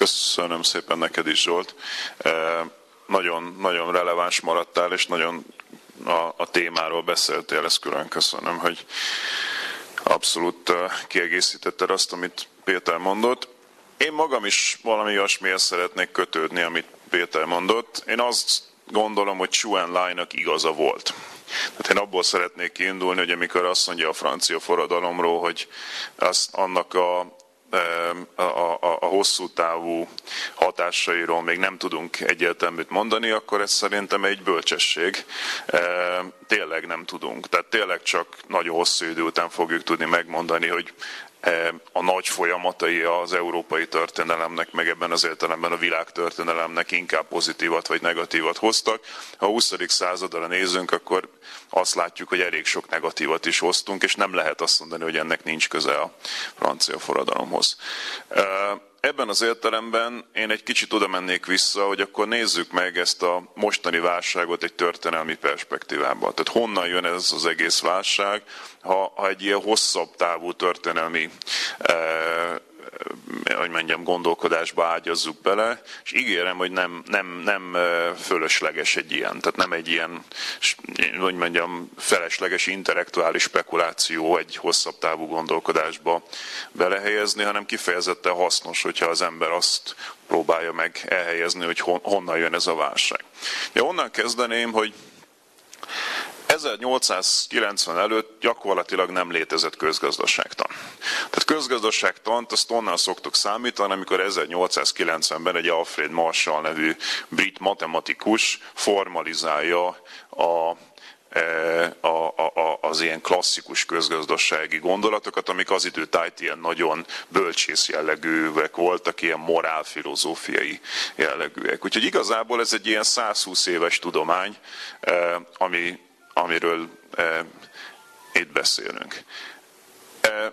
Köszönöm szépen neked is, Zsolt. Nagyon, nagyon releváns maradtál, és nagyon a, a témáról beszéltél, ezt külön köszönöm, hogy abszolút kiegészítetted azt, amit Péter mondott. Én magam is valami olyasmihez szeretnék kötődni, amit Péter mondott. Én azt gondolom, hogy Chuen Lai-nak igaza volt. Tehát én abból szeretnék kiindulni, hogy amikor azt mondja a francia forradalomról, hogy azt, annak a a, a, a hosszú távú hatásairól még nem tudunk egyértelműt mondani, akkor ez szerintem egy bölcsesség. Tényleg nem tudunk. Tehát tényleg csak nagyon hosszú idő után fogjuk tudni megmondani, hogy a nagy folyamatai az európai történelemnek, meg ebben az értelemben a világ történelemnek inkább pozitívat vagy negatívat hoztak. Ha a 20. századra nézünk, akkor azt látjuk, hogy elég sok negatívat is hoztunk, és nem lehet azt mondani, hogy ennek nincs köze a francia forradalomhoz. Ebben az értelemben én egy kicsit oda mennék vissza, hogy akkor nézzük meg ezt a mostani válságot egy történelmi perspektívában. Tehát honnan jön ez az egész válság, ha, ha egy ilyen hosszabb távú történelmi eh, hogy mondjam, gondolkodásba ágyazzuk bele, és ígérem, hogy nem, nem, nem fölösleges egy ilyen, tehát nem egy ilyen, hogy mondjam, felesleges intellektuális spekuláció egy hosszabb távú gondolkodásba belehelyezni, hanem kifejezetten hasznos, hogyha az ember azt próbálja meg elhelyezni, hogy honnan jön ez a válság. Ja, onnan kezdeném, hogy 1890 előtt gyakorlatilag nem létezett közgazdaságtan. Tehát közgazdaságtant azt onnan szoktuk számítani, amikor 1890-ben egy Alfred Marshall nevű brit matematikus formalizálja a e, a, a, az ilyen klasszikus közgazdasági gondolatokat, amik az idő tájt ilyen nagyon bölcsész jellegűek voltak, ilyen morálfilozófiai jellegűek. Úgyhogy igazából ez egy ilyen 120 éves tudomány, e, ami amiről e, itt beszélünk. E,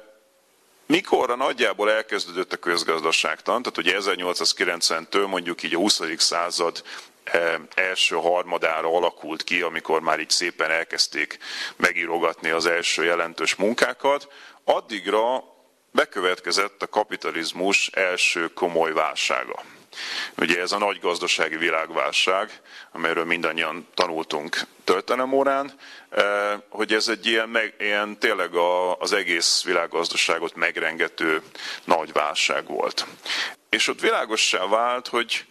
mikorra nagyjából elkezdődött a közgazdaságtan, tehát ugye 1890-től mondjuk így a 20. század e, első harmadára alakult ki, amikor már így szépen elkezdték megírogatni az első jelentős munkákat, addigra bekövetkezett a kapitalizmus első komoly válsága. Ugye ez a nagy gazdasági világválság, amelyről mindannyian tanultunk történelemórán, eh, hogy ez egy ilyen, meg, ilyen tényleg az egész világgazdaságot megrengető nagy válság volt. És ott világossá vált, hogy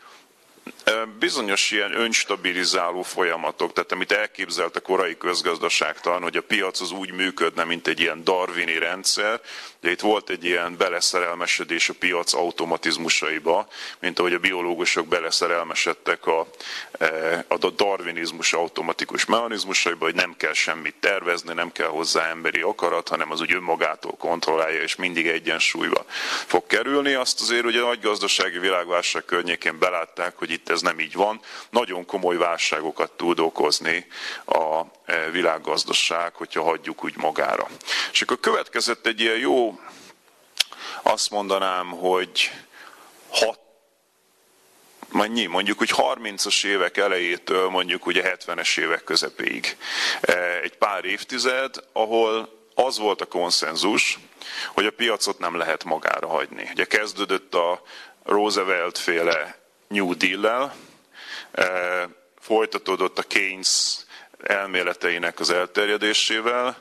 bizonyos ilyen önstabilizáló folyamatok, tehát amit elképzelt a korai közgazdaságtan, hogy a piac az úgy működne, mint egy ilyen darwini rendszer, de itt volt egy ilyen beleszerelmesedés a piac automatizmusaiba, mint ahogy a biológusok beleszerelmesedtek a, e, a darwinizmus automatikus mechanizmusaiba, hogy nem kell semmit tervezni, nem kell hozzá emberi akarat, hanem az úgy önmagától kontrollálja, és mindig egyensúlyba fog kerülni. Azt azért ugye a nagy gazdasági világválság környékén belátták, hogy itt ez nem így van. Nagyon komoly válságokat tud okozni a e, világgazdaság, hogyha hagyjuk úgy magára. És akkor következett egy ilyen jó, azt mondanám, hogy hat mennyi, mondjuk hogy 30-as évek elejétől mondjuk ugye 70-es évek közepéig. E, egy pár évtized, ahol az volt a konszenzus, hogy a piacot nem lehet magára hagyni. Ugye kezdődött a Roosevelt féle New Deal-lel, folytatódott a Keynes elméleteinek az elterjedésével,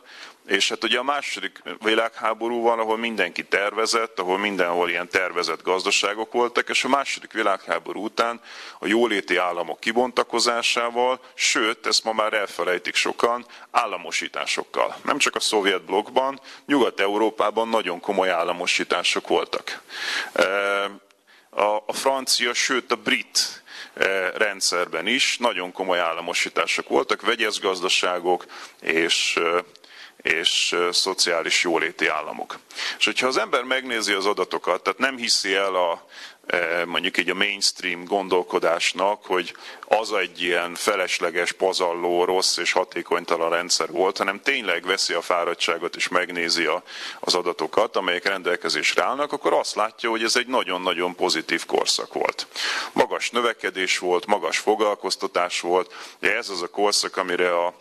és hát ugye a második világháborúval, ahol mindenki tervezett, ahol mindenhol ilyen tervezett gazdaságok voltak, és a második világháború után a jóléti államok kibontakozásával, sőt, ezt ma már elfelejtik sokan, államosításokkal. Nem csak a szovjet blokkban, Nyugat-Európában nagyon komoly államosítások voltak. E, a francia, sőt a brit eh, rendszerben is nagyon komoly államosítások voltak, vegyes gazdaságok és, eh, és eh, szociális jóléti államok. És hogyha az ember megnézi az adatokat, tehát nem hiszi el a mondjuk így a mainstream gondolkodásnak, hogy az egy ilyen felesleges, pazalló, rossz és hatékonytalan rendszer volt, hanem tényleg veszi a fáradtságot és megnézi a, az adatokat, amelyek rendelkezésre állnak, akkor azt látja, hogy ez egy nagyon-nagyon pozitív korszak volt. Magas növekedés volt, magas foglalkoztatás volt, de ez az a korszak, amire a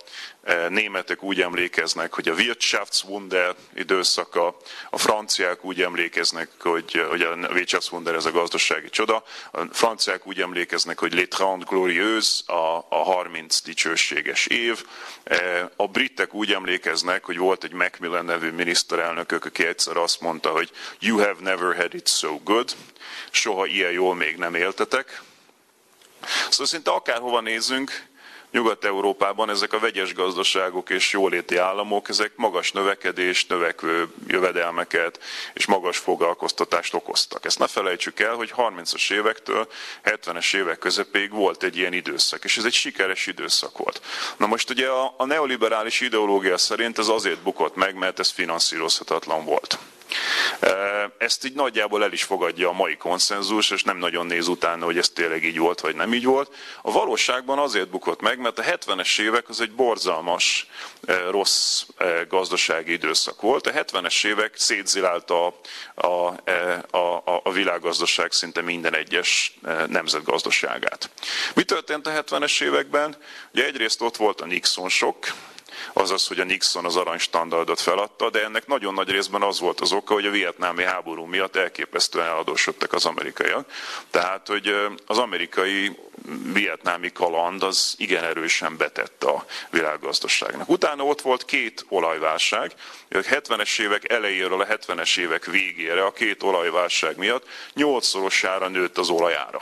németek úgy emlékeznek, hogy a Wirtschaftswunder időszaka, a franciák úgy emlékeznek, hogy, hogy a Wirtschaftswunder ez a gazdasági csoda, a franciák úgy emlékeznek, hogy Les Trente Glorieuses, a, a 30 dicsőséges év, a britek úgy emlékeznek, hogy volt egy Macmillan nevű miniszterelnökök, aki egyszer azt mondta, hogy you have never had it so good, soha ilyen jól még nem éltetek. Szóval szinte akárhova nézzünk, Nyugat-Európában ezek a vegyes gazdaságok és jóléti államok, ezek magas növekedést, növekvő jövedelmeket és magas foglalkoztatást okoztak. Ezt ne felejtsük el, hogy 30-as évektől 70-es évek közepéig volt egy ilyen időszak, és ez egy sikeres időszak volt. Na most ugye a, a neoliberális ideológia szerint ez azért bukott meg, mert ez finanszírozhatatlan volt. Ezt így nagyjából el is fogadja a mai konszenzus, és nem nagyon néz utána, hogy ez tényleg így volt, vagy nem így volt. A valóságban azért bukott meg, mert a 70-es évek az egy borzalmas, rossz gazdasági időszak volt. A 70-es évek szétzilált a, a, a, a, a világgazdaság szinte minden egyes nemzetgazdaságát. Mi történt a 70-es években? Ugye egyrészt ott volt a Nixon sok, azaz, hogy a Nixon az aranystandardot feladta, de ennek nagyon nagy részben az volt az oka, hogy a vietnámi háború miatt elképesztően eladósodtak az amerikaiak. Tehát, hogy az amerikai vietnámi kaland az igen erősen betett a világgazdaságnak. Utána ott volt két olajválság, a 70-es évek elejéről a 70-es évek végére a két olajválság miatt nyolcszorosára nőtt az olajára.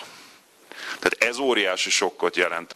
Tehát ez óriási sokkot jelent